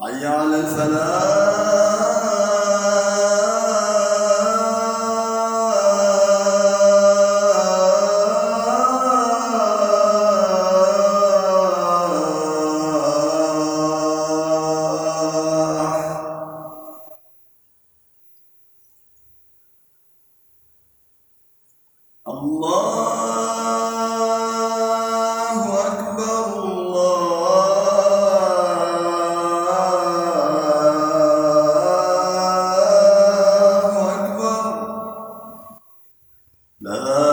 حي على الفلاح الله love.